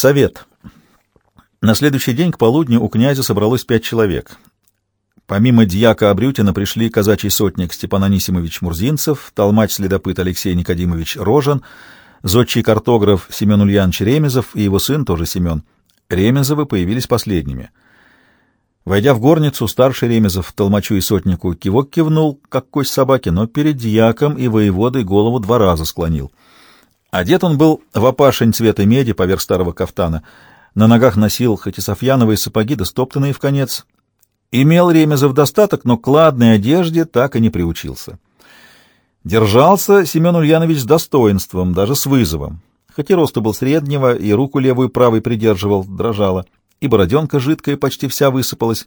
Совет. На следующий день к полудню у князя собралось пять человек. Помимо дьяка Абрютина пришли казачий сотник Степан Анисимович Мурзинцев, толмач-следопыт Алексей Никодимович Рожен, зодчий картограф Семен Ульянович Ремезов и его сын, тоже Семен. Ремезовы появились последними. Войдя в горницу, старший Ремезов толмачу и сотнику кивок кивнул, как кость собаки, но перед дьяком и воеводой голову два раза склонил. Одет он был в опашень цвета меди поверх старого кафтана, на ногах носил хоть и софьяновые сапоги, да стоптанные в конец. Имел Ремезов достаток, но к ладной одежде так и не приучился. Держался Семен Ульянович с достоинством, даже с вызовом. Хоть и росту был среднего, и руку левую правой придерживал, дрожала, и бороденка жидкая почти вся высыпалась,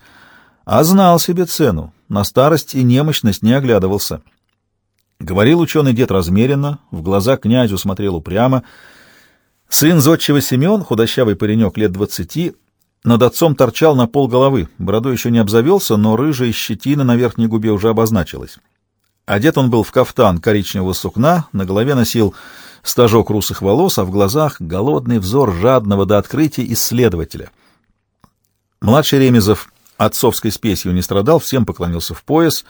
а знал себе цену, на старость и немощность не оглядывался. Говорил ученый дед размеренно, в глаза князю смотрел упрямо. Сын зодчего Семен, худощавый паренек лет двадцати, над отцом торчал на пол головы, бородой еще не обзавелся, но рыжая щетина на верхней губе уже обозначилась. Одет он был в кафтан коричневого сукна, на голове носил стажок русых волос, а в глазах голодный взор жадного до открытия исследователя. Младший Ремезов отцовской спесью не страдал, всем поклонился в пояс.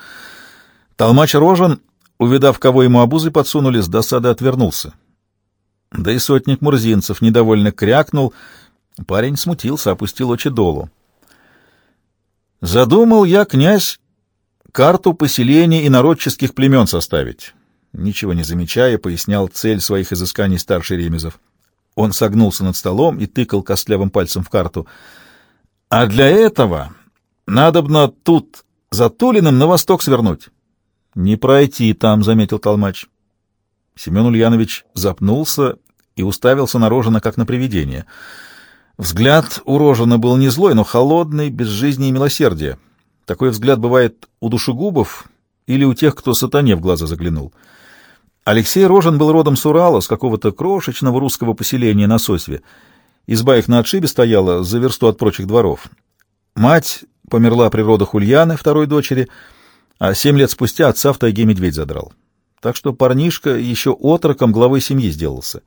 Толмач Рожен, увидав, кого ему обузы подсунули, с досады отвернулся. Да и сотник Мурзинцев недовольно крякнул. Парень смутился, опустил очи долу. «Задумал я, князь, карту поселений и народческих племен составить». Ничего не замечая, пояснял цель своих изысканий старший Ремезов. Он согнулся над столом и тыкал костлявым пальцем в карту. «А для этого надобно тут за Тулиным на восток свернуть». «Не пройти там», — заметил Толмач. Семен Ульянович запнулся и уставился на Рожина, как на привидение. Взгляд у Рожина был не злой, но холодный, без жизни и милосердия. Такой взгляд бывает у душегубов или у тех, кто сатане в глаза заглянул. Алексей Рожин был родом с Урала, с какого-то крошечного русского поселения на Сосве. Изба их на отшибе стояла за версту от прочих дворов. Мать померла при родах Ульяны, второй дочери, а семь лет спустя отца в тайге медведь задрал. Так что парнишка еще отроком главой семьи сделался.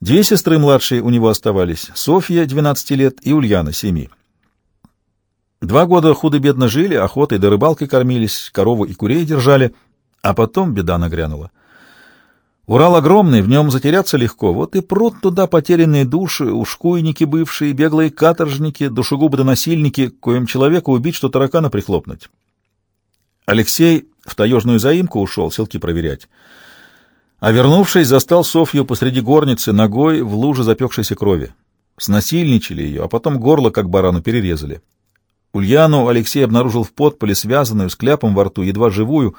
Две сестры младшие у него оставались — Софья, 12 лет, и Ульяна, 7. Два года худо-бедно жили, охотой да рыбалкой кормились, корову и курей держали, а потом беда нагрянула. Урал огромный, в нем затеряться легко, вот и прут туда потерянные души, ушкуйники бывшие, беглые каторжники, душегубы-донасильники, коим человека убить, что таракана прихлопнуть. Алексей в таежную заимку ушел, селки проверять. А вернувшись, застал Софью посреди горницы, ногой в луже запекшейся крови. Снасильничали ее, а потом горло, как барану, перерезали. Ульяну Алексей обнаружил в подполе, связанную, с кляпом во рту, едва живую.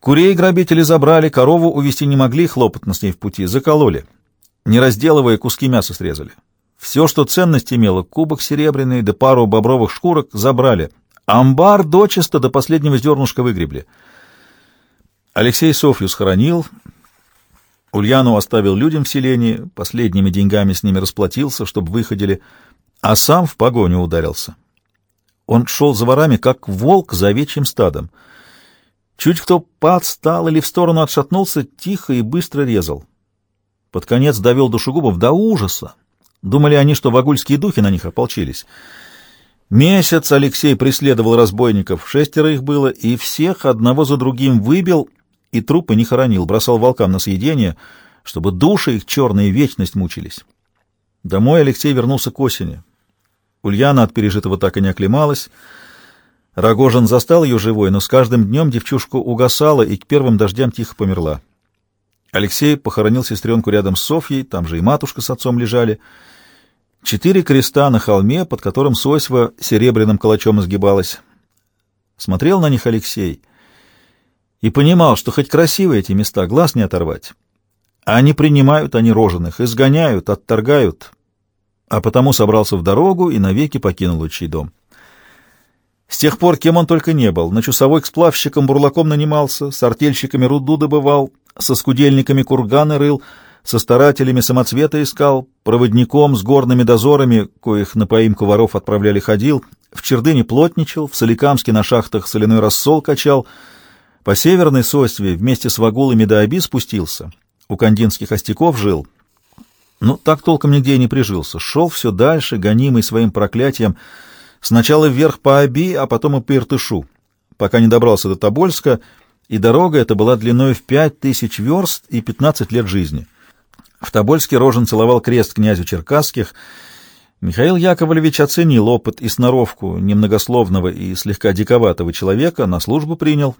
Курей грабители забрали, корову увести не могли, хлопотно с ней в пути, закололи. Не разделывая, куски мяса срезали. Все, что ценность имело, кубок серебряный да пару бобровых шкурок, забрали. Амбар дочисто до последнего зернышка выгребли. Алексей Софью схоронил, Ульяну оставил людям в селении, последними деньгами с ними расплатился, чтобы выходили, а сам в погоню ударился. Он шел за ворами, как волк за овечьим стадом. Чуть кто подстал или в сторону отшатнулся, тихо и быстро резал. Под конец довел душегубов до ужаса. Думали они, что вагульские духи на них ополчились. Месяц Алексей преследовал разбойников, шестеро их было, и всех одного за другим выбил и трупы не хоронил, бросал волкам на съедение, чтобы души их черные вечность мучились. Домой Алексей вернулся к осени. Ульяна от пережитого так и не оклемалась. Рогожин застал ее живой, но с каждым днем девчушка угасала и к первым дождям тихо померла. Алексей похоронил сестренку рядом с Софьей, там же и матушка с отцом лежали. Четыре креста на холме, под которым Сосьва серебряным калачом изгибалась. Смотрел на них Алексей — и понимал, что хоть красивые эти места, глаз не оторвать. А не принимают они роженых, изгоняют, отторгают, а потому собрался в дорогу и навеки покинул отчий дом. С тех пор, кем он только не был, на часовой к сплавщикам бурлаком нанимался, с артельщиками руду добывал, со скудельниками курганы рыл, со старателями самоцвета искал, проводником с горными дозорами, коих на поимку воров отправляли ходил, в Чердыне плотничал, в Соликамске на шахтах соляной рассол качал — по северной сосве вместе с вагулами до Оби спустился. У кандинских остяков жил. Ну, так толком нигде и не прижился. Шел все дальше, гонимый своим проклятием, сначала вверх по Оби, а потом и по Иртышу, пока не добрался до Тобольска, и дорога эта была длиной в пять тысяч верст и пятнадцать лет жизни. В Тобольске Рожен целовал крест князю Черкасских. Михаил Яковлевич оценил опыт и сноровку немногословного и слегка диковатого человека, на службу принял.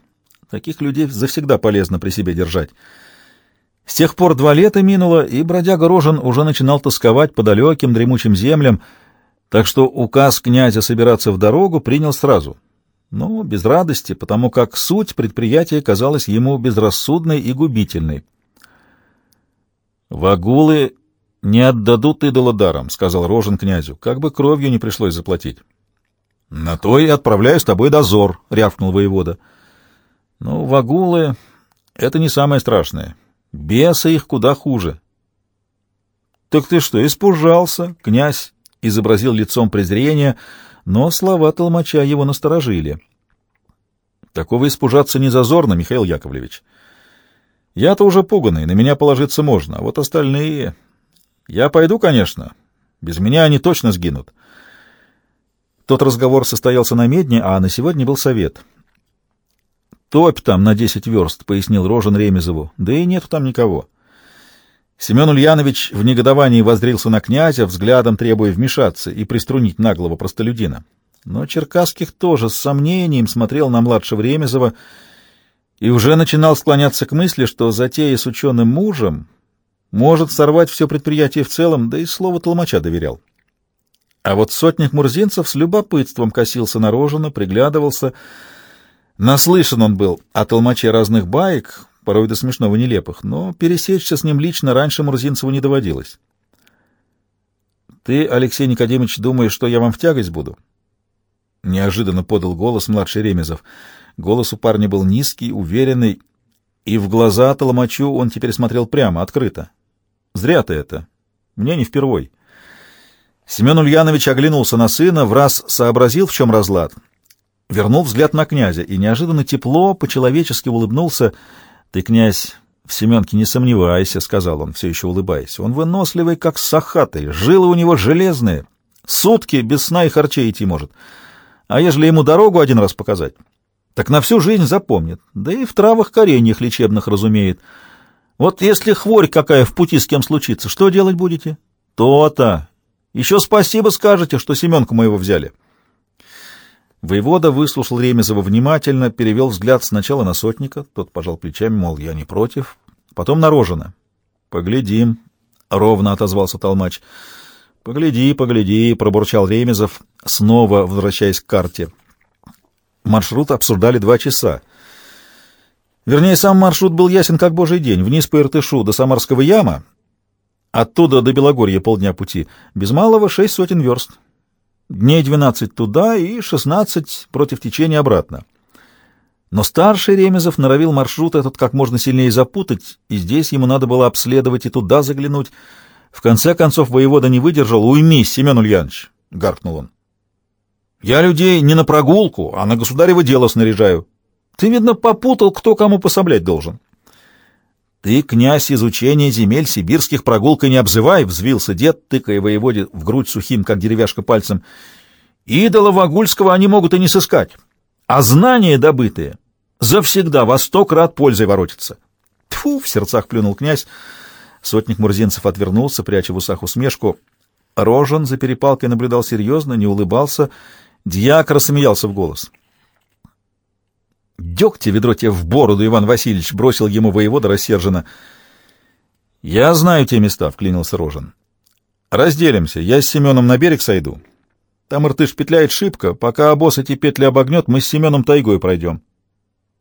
Таких людей завсегда полезно при себе держать. С тех пор два лета минуло, и бродяга Рожен уже начинал тосковать по далеким дремучим землям, так что указ князя собираться в дорогу принял сразу. Но без радости, потому как суть предприятия казалась ему безрассудной и губительной. «Вагулы не отдадут идола даром», — сказал Рожен князю, — «как бы кровью не пришлось заплатить». «На то и отправляю с тобой дозор», — рявкнул воевода. «Ну, вагулы — это не самое страшное». Бесы их куда хуже. — Так ты что, испужался? — князь изобразил лицом презрения, но слова толмача его насторожили. — Такого испужаться не зазорно, Михаил Яковлевич. Я-то уже пуганный, на меня положиться можно, а вот остальные... Я пойду, конечно. Без меня они точно сгинут. Тот разговор состоялся на медне, а на сегодня был совет — «Топь там на десять верст», — пояснил Рожен Ремезову. «Да и нету там никого». Семен Ульянович в негодовании воздрился на князя, взглядом требуя вмешаться и приструнить наглого простолюдина. Но Черкасских тоже с сомнением смотрел на младшего Ремезова и уже начинал склоняться к мысли, что затея с ученым мужем может сорвать все предприятие в целом, да и слово толмача доверял. А вот сотник Мурзинцев с любопытством косился на Рожина, приглядывался — Наслышан он был о толмаче разных баек, порой до смешного нелепых, но пересечься с ним лично раньше Мурзинцеву не доводилось. «Ты, Алексей Никодимович, думаешь, что я вам в тягость буду?» Неожиданно подал голос младший Ремезов. Голос у парня был низкий, уверенный, и в глаза толмачу он теперь смотрел прямо, открыто. «Зря ты это. Мне не впервой». Семен Ульянович оглянулся на сына, в раз сообразил, в чем разлад — вернул взгляд на князя и неожиданно тепло, по-человечески улыбнулся. — Ты, князь, в Семенке не сомневайся, — сказал он, все еще улыбаясь. — Он выносливый, как сахатый, жилы у него железные, сутки без сна и харчей идти может. А ежели ему дорогу один раз показать, так на всю жизнь запомнит, да и в травах кореньях лечебных разумеет. Вот если хворь какая в пути с кем случится, что делать будете? То-то. Еще спасибо скажете, что Семенку моего взяли. — Воевода выслушал Ремезова внимательно, перевел взгляд сначала на сотника, тот пожал плечами, мол, я не против, потом на Рожина. — Поглядим, — ровно отозвался толмач. — Погляди, погляди, — пробурчал Ремезов, снова возвращаясь к карте. Маршрут обсуждали два часа. Вернее, сам маршрут был ясен как божий день. Вниз по Иртышу до Самарского яма, оттуда до Белогорья полдня пути, без малого шесть сотен верст. Дней двенадцать туда и шестнадцать против течения обратно. Но старший Ремезов норовил маршрут этот как можно сильнее запутать, и здесь ему надо было обследовать и туда заглянуть. В конце концов воевода не выдержал. «Уймись, Семен Ульянович!» — гаркнул он. «Я людей не на прогулку, а на государево дело снаряжаю. Ты, видно, попутал, кто кому пособлять должен». «Ты, князь, изучение земель сибирских прогулкой не обзывай!» — взвился дед, тыкая воеводе в грудь сухим, как деревяшка, пальцем. «Идола Вагульского они могут и не сыскать, а знания добытые завсегда во сто крат пользой воротятся». «Тьфу!» — в сердцах плюнул князь. Сотник Мурзинцев отвернулся, пряча в усах усмешку. Рожен за перепалкой наблюдал серьезно, не улыбался. Дьяк рассмеялся в голос. — Дегте ведро тебе в бороду, Иван Васильевич, — бросил ему воевода рассерженно. — Я знаю те места, — вклинился Рожен. — Разделимся, я с Семеном на берег сойду. Там Иртыш петляет шибко, пока обоз эти петли обогнет, мы с Семеном тайгой пройдем.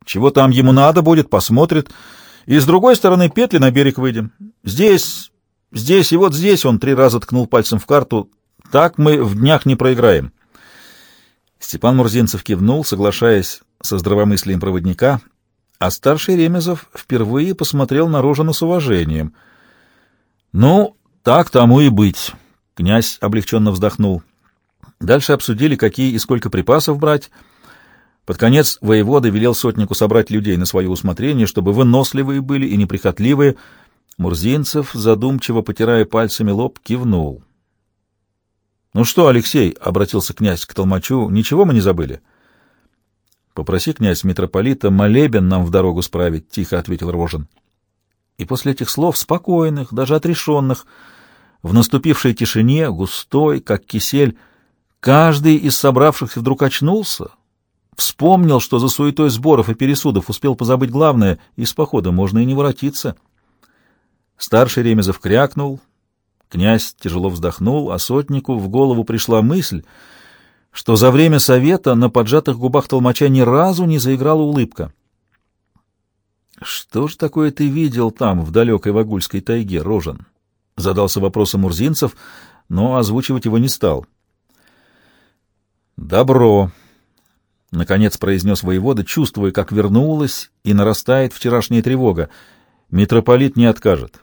Чего там ему надо будет, посмотрит, и с другой стороны петли на берег выйдем. Здесь, здесь и вот здесь, — он три раза ткнул пальцем в карту, — так мы в днях не проиграем. Степан Мурзинцев кивнул, соглашаясь со здравомыслием проводника, а старший Ремезов впервые посмотрел на Рожина с уважением. «Ну, так тому и быть», — князь облегченно вздохнул. Дальше обсудили, какие и сколько припасов брать. Под конец воевода велел сотнику собрать людей на свое усмотрение, чтобы выносливые были и неприхотливые, Мурзинцев, задумчиво потирая пальцами лоб, кивнул. — Ну что, Алексей, — обратился князь к толмачу, — ничего мы не забыли? — Попроси, князь митрополита, молебен нам в дорогу справить, — тихо ответил Рожин. И после этих слов, спокойных, даже отрешенных, в наступившей тишине, густой, как кисель, каждый из собравшихся вдруг очнулся, вспомнил, что за суетой сборов и пересудов успел позабыть главное, и с похода можно и не воротиться. Старший Ремезов крякнул, князь тяжело вздохнул, а сотнику в голову пришла мысль, что за время совета на поджатых губах толмача ни разу не заиграла улыбка. «Что ж такое ты видел там, в далекой Вагульской тайге, Рожен?» — задался вопросом Мурзинцев, но озвучивать его не стал. «Добро», — наконец произнес воевода, чувствуя, как вернулась и нарастает вчерашняя тревога. «Митрополит не откажет.